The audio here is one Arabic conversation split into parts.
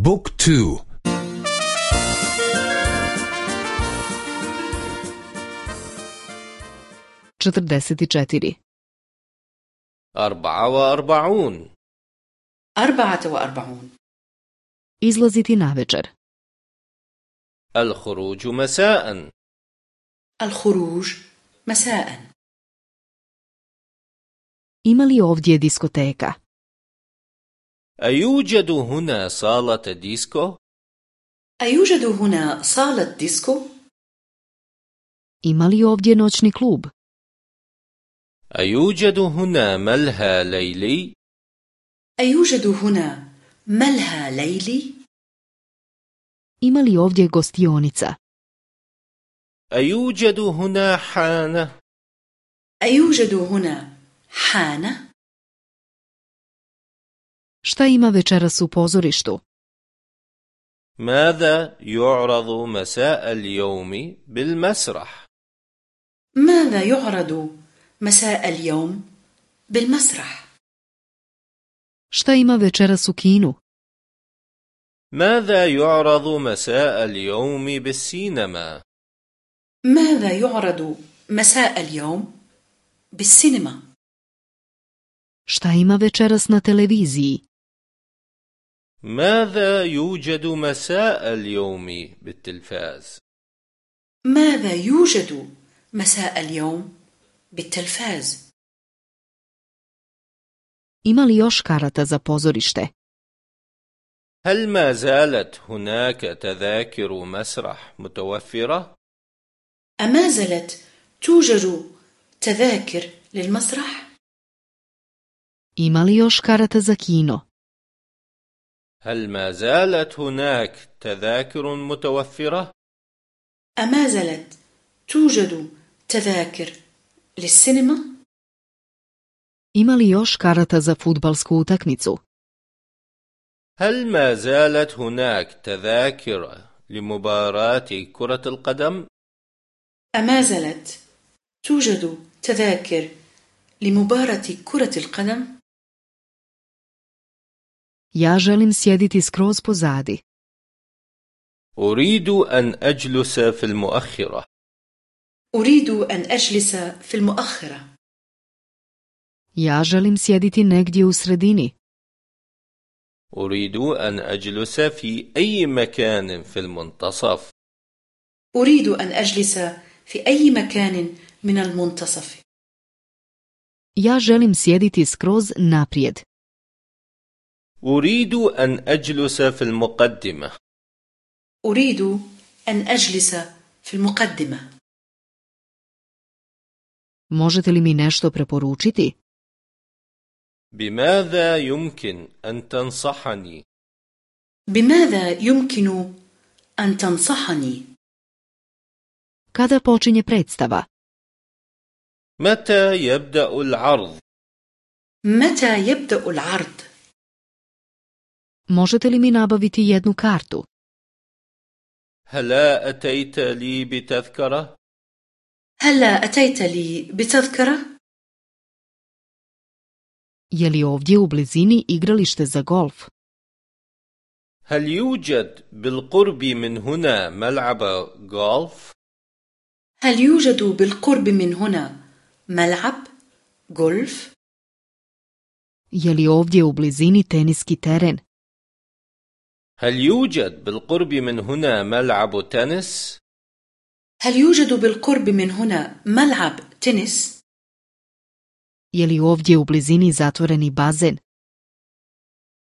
بوك تو. četrdeset četiri أربعة وأربعون. أربعة وأربعون. Izlaziti navečer الخروج مساء. الخروج مساء. Ima li ovdje diskoteka? أيوجد هنا صالة ديسكو؟ أيوجد هنا صالة ديسكو؟ ima li ovdje noćni klub أيوجد هنا ملهى ليلي؟ أيوجد هنا ملهى ليلي؟ ima li ovdje gostionica أيوجد هنا حانة؟ أيوجد هنا حانة؟ Šta ima večeras u pozorištu ماذا يعرض مساء اليوم بالمسرح؟ ماذا يعرض مساء اليوم بالمسرح؟ šta ima večeras u kinu ماذا يعرض مساء اليوم بالسينما؟ ماذا يعرض مساء اليوم بالسينما؟ šta ima večeras na televiziji ماذا يوجد مساء اليوم بالتلفاز؟ ماذا يوجد مساء اليوم بالتلفاز؟ ima li još karata za pozorište هل ما زالت هناك تذاكر مسرح متوفرة؟ أما زالت توجد تذاكر للمسرح؟ ima li još karata za kino هل ما زالت هناك تذاكر متوفرة؟ أما زالت توجد تذاكر للسينما؟ ima li još karata za futbalsku utakmicu هل ما زالت هناك تذاكر لمباراة كرة القدم؟ أما زالت توجد تذاكر لمباراة كرة القدم؟ Ja želim sjediti skroz pozadi. أريد أن أجلس في المؤخرة. أريد أن أجلس في المؤخرة. Ja želim sjediti negdje u sredini. أريد أن أجلس في أي مكان في المنتصف. أريد أن أجلس في أي مكان من المنتصف. Ja želim sjediti skroz naprijed. أريد أن أجلس في المقدمة أريد أن أجلس في المقدمة možete li mi nešto preporučiti بماذا يمكن أن تنصحني؟ بماذا يمكن أن تنصحني؟ kada počinje predstava متى يبدأ العرض؟ متى يبدأ العرض؟ Možete li mi nabaviti jednu kartu هلا أتيت لي بتذكرة؟ هلا أتيت لي بتذكرة؟ je li ovdje u blizini igralište za golf هل يوجد بالقرب من هنا ملعب غولف؟ هل يوجد بالقرب من هنا ملعب جولف؟ je li ovdje u blizini teniski teren هل يوجد بالقرب من هنا ملعب تنس؟ هل يوجد بالقرب من هنا ملعب تنس؟ je li ovdje u blizini zatvoreni bazen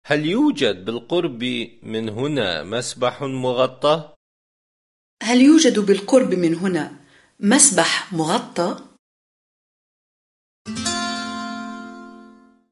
هل يوجد بالقرب من هنا مسبح مغطى؟ هل يوجد بالقرب من هنا مسبح مغطى؟